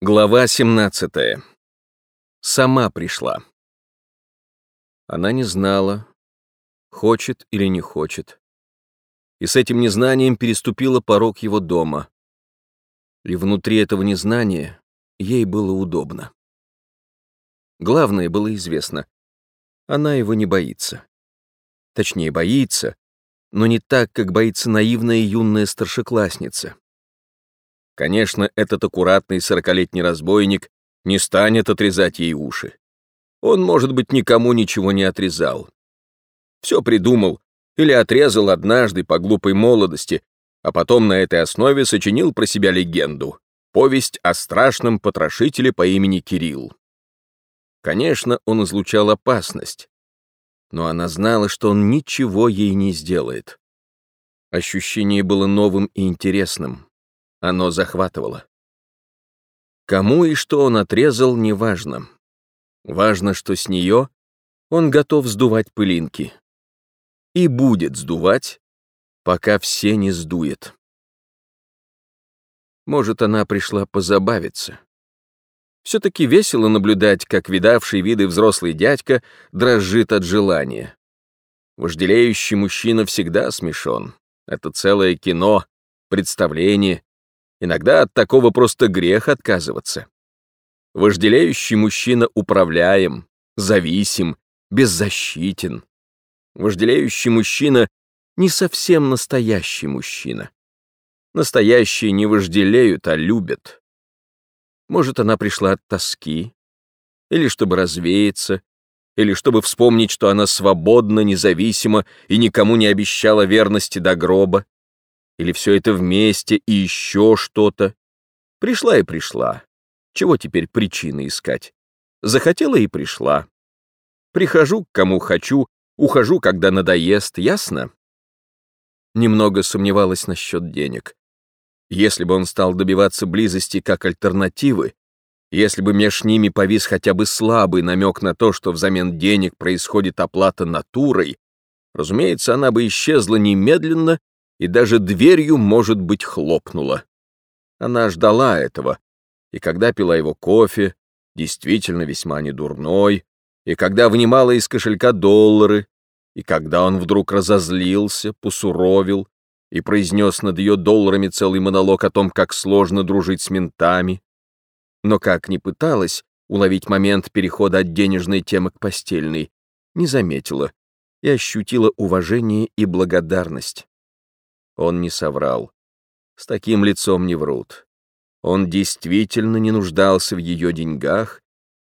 Глава 17. Сама пришла. Она не знала, хочет или не хочет. И с этим незнанием переступила порог его дома. И внутри этого незнания ей было удобно. Главное было известно. Она его не боится. Точнее, боится, но не так, как боится наивная юная старшеклассница. Конечно, этот аккуратный сорокалетний разбойник не станет отрезать ей уши. Он, может быть, никому ничего не отрезал. Все придумал или отрезал однажды по глупой молодости, а потом на этой основе сочинил про себя легенду — повесть о страшном потрошителе по имени Кирилл. Конечно, он излучал опасность, но она знала, что он ничего ей не сделает. Ощущение было новым и интересным. Оно захватывало. Кому и что он отрезал, неважно. Важно, что с нее он готов сдувать пылинки. И будет сдувать, пока все не сдует. Может, она пришла позабавиться. Все-таки весело наблюдать, как видавший виды взрослый дядька дрожит от желания. Вожделеющий мужчина всегда смешон. Это целое кино, представление, Иногда от такого просто грех отказываться. Вожделеющий мужчина управляем, зависим, беззащитен. Вожделеющий мужчина не совсем настоящий мужчина. Настоящие не вожделеют, а любят. Может, она пришла от тоски, или чтобы развеяться, или чтобы вспомнить, что она свободна, независима и никому не обещала верности до гроба. Или все это вместе и еще что-то? Пришла и пришла. Чего теперь причины искать? Захотела и пришла. Прихожу к кому хочу, ухожу, когда надоест, ясно? Немного сомневалась насчет денег. Если бы он стал добиваться близости как альтернативы, если бы меж ними повис хотя бы слабый намек на то, что взамен денег происходит оплата натурой, разумеется, она бы исчезла немедленно и даже дверью, может быть, хлопнула. Она ждала этого, и когда пила его кофе, действительно весьма недурной, и когда внимала из кошелька доллары, и когда он вдруг разозлился, посуровил и произнес над ее долларами целый монолог о том, как сложно дружить с ментами, но как ни пыталась уловить момент перехода от денежной темы к постельной, не заметила и ощутила уважение и благодарность. Он не соврал. С таким лицом не врут. Он действительно не нуждался в ее деньгах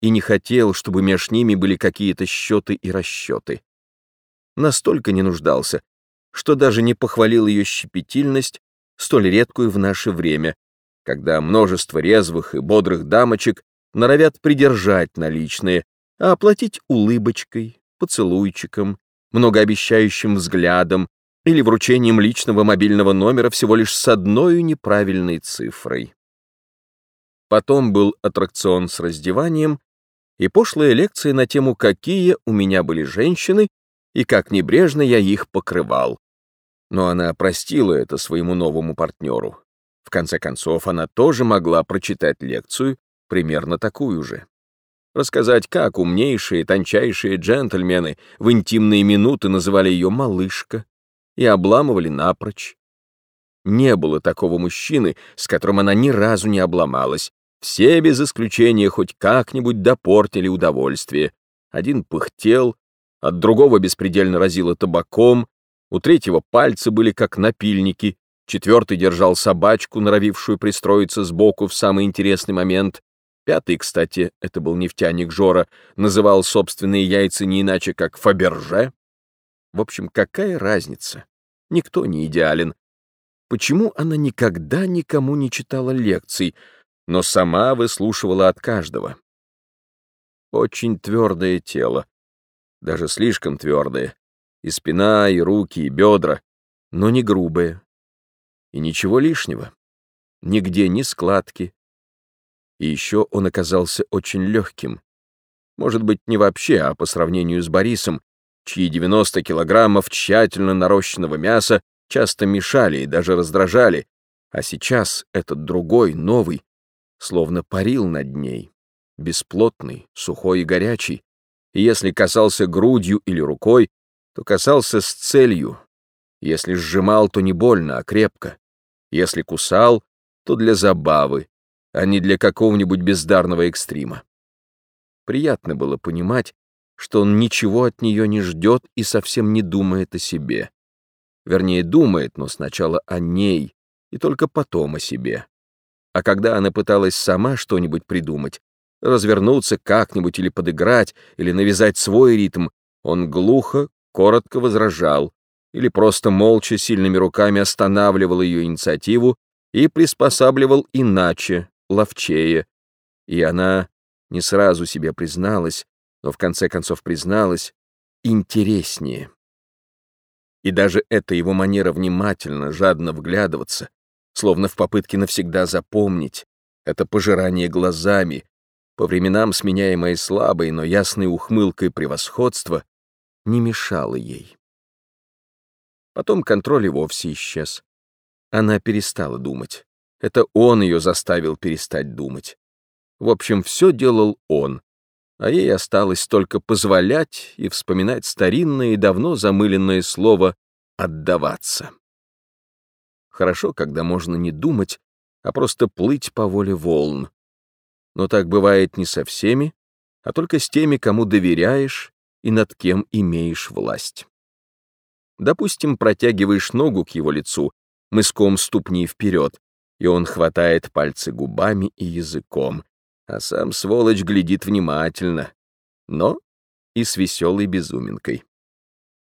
и не хотел, чтобы меж ними были какие-то счеты и расчеты. Настолько не нуждался, что даже не похвалил ее щепетильность, столь редкую в наше время, когда множество резвых и бодрых дамочек норовят придержать наличные, а оплатить улыбочкой, поцелуйчиком, многообещающим взглядом, или вручением личного мобильного номера всего лишь с одной неправильной цифрой. Потом был аттракцион с раздеванием и пошлая лекция на тему «Какие у меня были женщины» и как небрежно я их покрывал. Но она простила это своему новому партнеру. В конце концов, она тоже могла прочитать лекцию, примерно такую же. Рассказать, как умнейшие, тончайшие джентльмены в интимные минуты называли ее «малышка», и обламывали напрочь. Не было такого мужчины, с которым она ни разу не обломалась. Все без исключения хоть как-нибудь допортили удовольствие. Один пыхтел, от другого беспредельно разило табаком, у третьего пальцы были как напильники, четвертый держал собачку, норовившую пристроиться сбоку в самый интересный момент. Пятый, кстати, это был нефтяник Жора, называл собственные яйца не иначе, как Фаберже. В общем, какая разница? Никто не идеален. Почему она никогда никому не читала лекций, но сама выслушивала от каждого? Очень твердое тело, даже слишком твердое, и спина, и руки, и бедра, но не грубое. И ничего лишнего. Нигде ни складки. И еще он оказался очень легким. Может быть, не вообще, а по сравнению с Борисом, чьи 90 килограммов тщательно нарощенного мяса часто мешали и даже раздражали, а сейчас этот другой, новый, словно парил над ней, бесплотный, сухой и горячий, и если касался грудью или рукой, то касался с целью, если сжимал, то не больно, а крепко, если кусал, то для забавы, а не для какого-нибудь бездарного экстрима. Приятно было понимать, что он ничего от нее не ждет и совсем не думает о себе. Вернее, думает, но сначала о ней, и только потом о себе. А когда она пыталась сама что-нибудь придумать, развернуться как-нибудь или подыграть, или навязать свой ритм, он глухо, коротко возражал, или просто молча сильными руками останавливал ее инициативу и приспосабливал иначе, ловчее. И она не сразу себе призналась, но в конце концов призналась, интереснее. И даже эта его манера внимательно, жадно вглядываться, словно в попытке навсегда запомнить, это пожирание глазами, по временам сменяемое слабой, но ясной ухмылкой превосходства, не мешало ей. Потом контроль и вовсе исчез. Она перестала думать. Это он ее заставил перестать думать. В общем, все делал он, а ей осталось только позволять и вспоминать старинное и давно замыленное слово «отдаваться». Хорошо, когда можно не думать, а просто плыть по воле волн. Но так бывает не со всеми, а только с теми, кому доверяешь и над кем имеешь власть. Допустим, протягиваешь ногу к его лицу, мыском ступни вперед, и он хватает пальцы губами и языком, а сам сволочь глядит внимательно, но и с веселой безуминкой.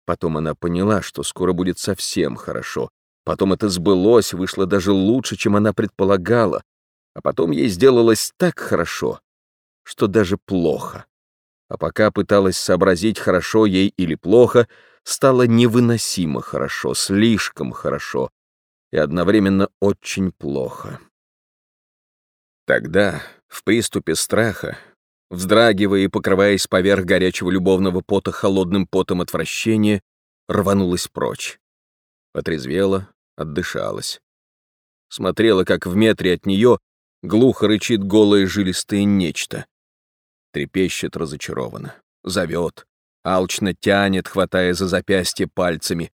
Потом она поняла, что скоро будет совсем хорошо. Потом это сбылось, вышло даже лучше, чем она предполагала. А потом ей сделалось так хорошо, что даже плохо. А пока пыталась сообразить, хорошо ей или плохо, стало невыносимо хорошо, слишком хорошо и одновременно очень плохо. Тогда, в приступе страха, вздрагивая и покрываясь поверх горячего любовного пота холодным потом отвращения, рванулась прочь. Отрезвела, отдышалась. Смотрела, как в метре от нее глухо рычит голое жилистое нечто. Трепещет разочарованно, зовет, алчно тянет, хватая за запястье пальцами,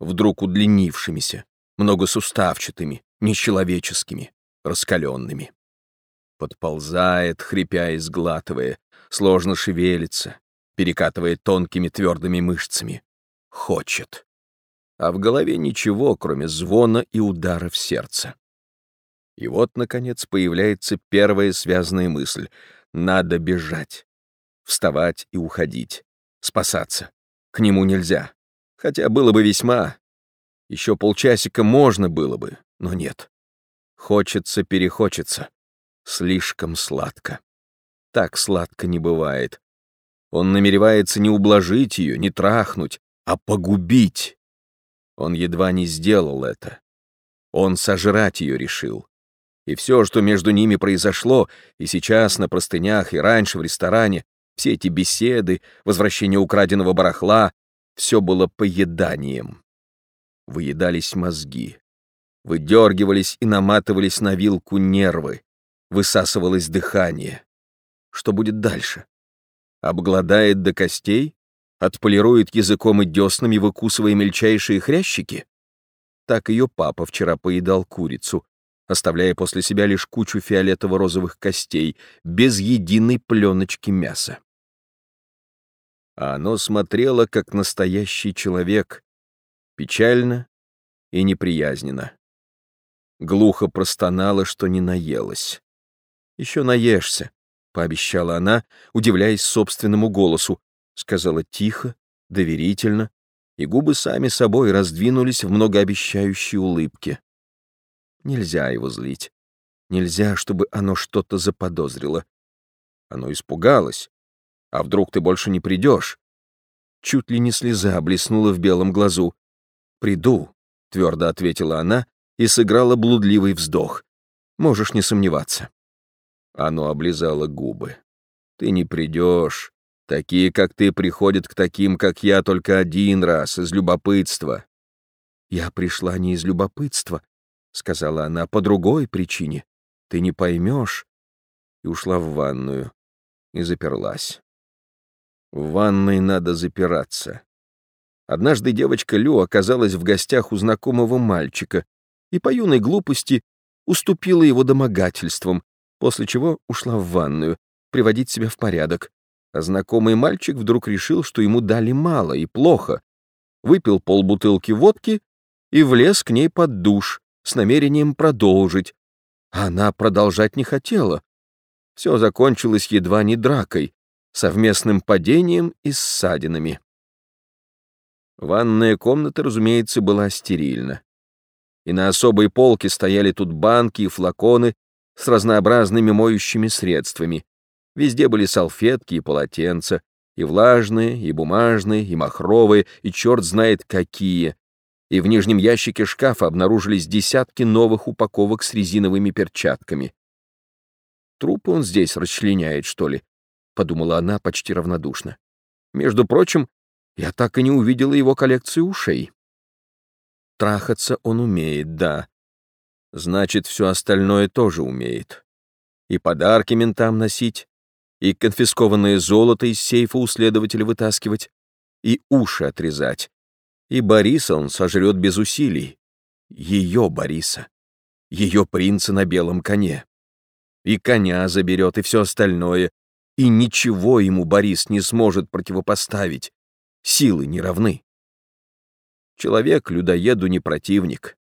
вдруг удлинившимися, многосуставчатыми, нечеловеческими, раскаленными подползает, хрипя и сглатывая, сложно шевелится, перекатывая тонкими твердыми мышцами. Хочет. А в голове ничего, кроме звона и удара в сердце. И вот, наконец, появляется первая связанная мысль. Надо бежать. Вставать и уходить. Спасаться. К нему нельзя. Хотя было бы весьма. Еще полчасика можно было бы, но нет. Хочется-перехочется. Слишком сладко. Так сладко не бывает. Он намеревается не ублажить ее, не трахнуть, а погубить. Он едва не сделал это. Он сожрать ее решил. И все, что между ними произошло, и сейчас на простынях, и раньше в ресторане, все эти беседы, возвращение украденного барахла, все было поеданием. Выедались мозги, выдергивались и наматывались на вилку нервы высасывалось дыхание. Что будет дальше? Обгладает до костей? Отполирует языком и деснами, выкусывая мельчайшие хрящики? Так ее папа вчера поедал курицу, оставляя после себя лишь кучу фиолетово-розовых костей, без единой пленочки мяса. А оно смотрело, как настоящий человек, печально и неприязненно. Глухо простонало, что не наелась. Еще наешься, — пообещала она, удивляясь собственному голосу, сказала тихо, доверительно, и губы сами собой раздвинулись в многообещающей улыбке. Нельзя его злить. Нельзя, чтобы оно что-то заподозрило. Оно испугалось. А вдруг ты больше не придешь? Чуть ли не слеза блеснула в белом глазу. «Приду», — твердо ответила она и сыграла блудливый вздох. «Можешь не сомневаться». Оно облизало губы. «Ты не придешь. Такие, как ты, приходят к таким, как я, только один раз, из любопытства». «Я пришла не из любопытства», — сказала она, — «по другой причине. Ты не поймешь, и ушла в ванную, и заперлась. В ванной надо запираться. Однажды девочка Лю оказалась в гостях у знакомого мальчика и по юной глупости уступила его домогательствам, после чего ушла в ванную, приводить себя в порядок. А знакомый мальчик вдруг решил, что ему дали мало и плохо, выпил полбутылки водки и влез к ней под душ с намерением продолжить. Она продолжать не хотела. Все закончилось едва не дракой, совместным падением и ссадинами. Ванная комната, разумеется, была стерильна. И на особой полке стояли тут банки и флаконы с разнообразными моющими средствами. Везде были салфетки и полотенца, и влажные, и бумажные, и махровые, и черт знает какие. И в нижнем ящике шкафа обнаружились десятки новых упаковок с резиновыми перчатками. Трупы он здесь расчленяет, что ли? подумала она почти равнодушно. Между прочим, я так и не увидела его коллекцию ушей. Трахаться он умеет, да. Значит, все остальное тоже умеет. И подарки ментам носить, и конфискованное золото из сейфа у следователя вытаскивать, и уши отрезать. И Бориса он сожрет без усилий. Ее Бориса. Ее принца на белом коне. И коня заберет, и все остальное, и ничего ему Борис не сможет противопоставить. Силы не равны. Человек людоеду не противник.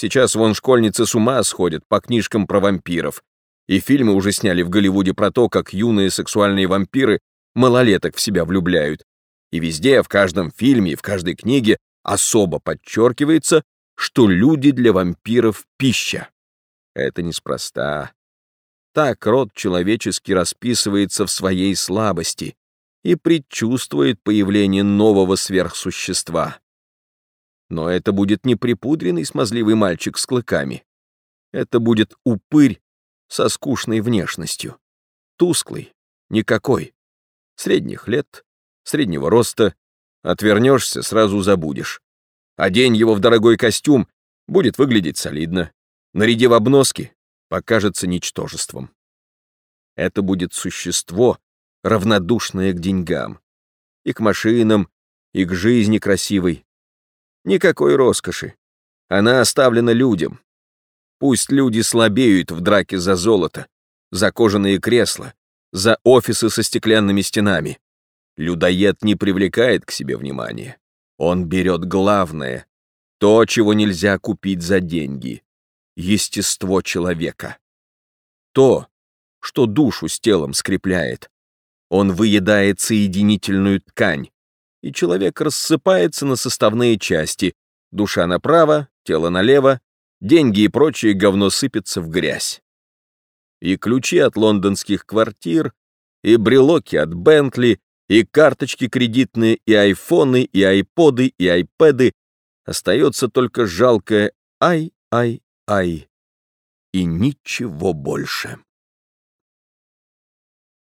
Сейчас вон школьницы с ума сходят по книжкам про вампиров. И фильмы уже сняли в Голливуде про то, как юные сексуальные вампиры малолеток в себя влюбляют. И везде, в каждом фильме и в каждой книге особо подчеркивается, что люди для вампиров — пища. Это неспроста. Так род человеческий расписывается в своей слабости и предчувствует появление нового сверхсущества. Но это будет не припудренный смазливый мальчик с клыками. Это будет упырь со скучной внешностью. Тусклый, никакой. Средних лет, среднего роста. Отвернешься, сразу забудешь. Одень его в дорогой костюм, будет выглядеть солидно. Наряди в обноски, покажется ничтожеством. Это будет существо, равнодушное к деньгам, и к машинам, и к жизни красивой. Никакой роскоши. Она оставлена людям. Пусть люди слабеют в драке за золото, за кожаные кресла, за офисы со стеклянными стенами. Людоед не привлекает к себе внимания. Он берет главное, то, чего нельзя купить за деньги естество человека. То, что душу с телом скрепляет. Он выедает соединительную ткань, и человек рассыпается на составные части. Душа направо, тело налево, деньги и прочее говно сыпется в грязь. И ключи от лондонских квартир, и брелоки от Бентли, и карточки кредитные, и айфоны, и айподы, и айпэды. Остается только жалкое «ай-ай-ай» и ничего больше.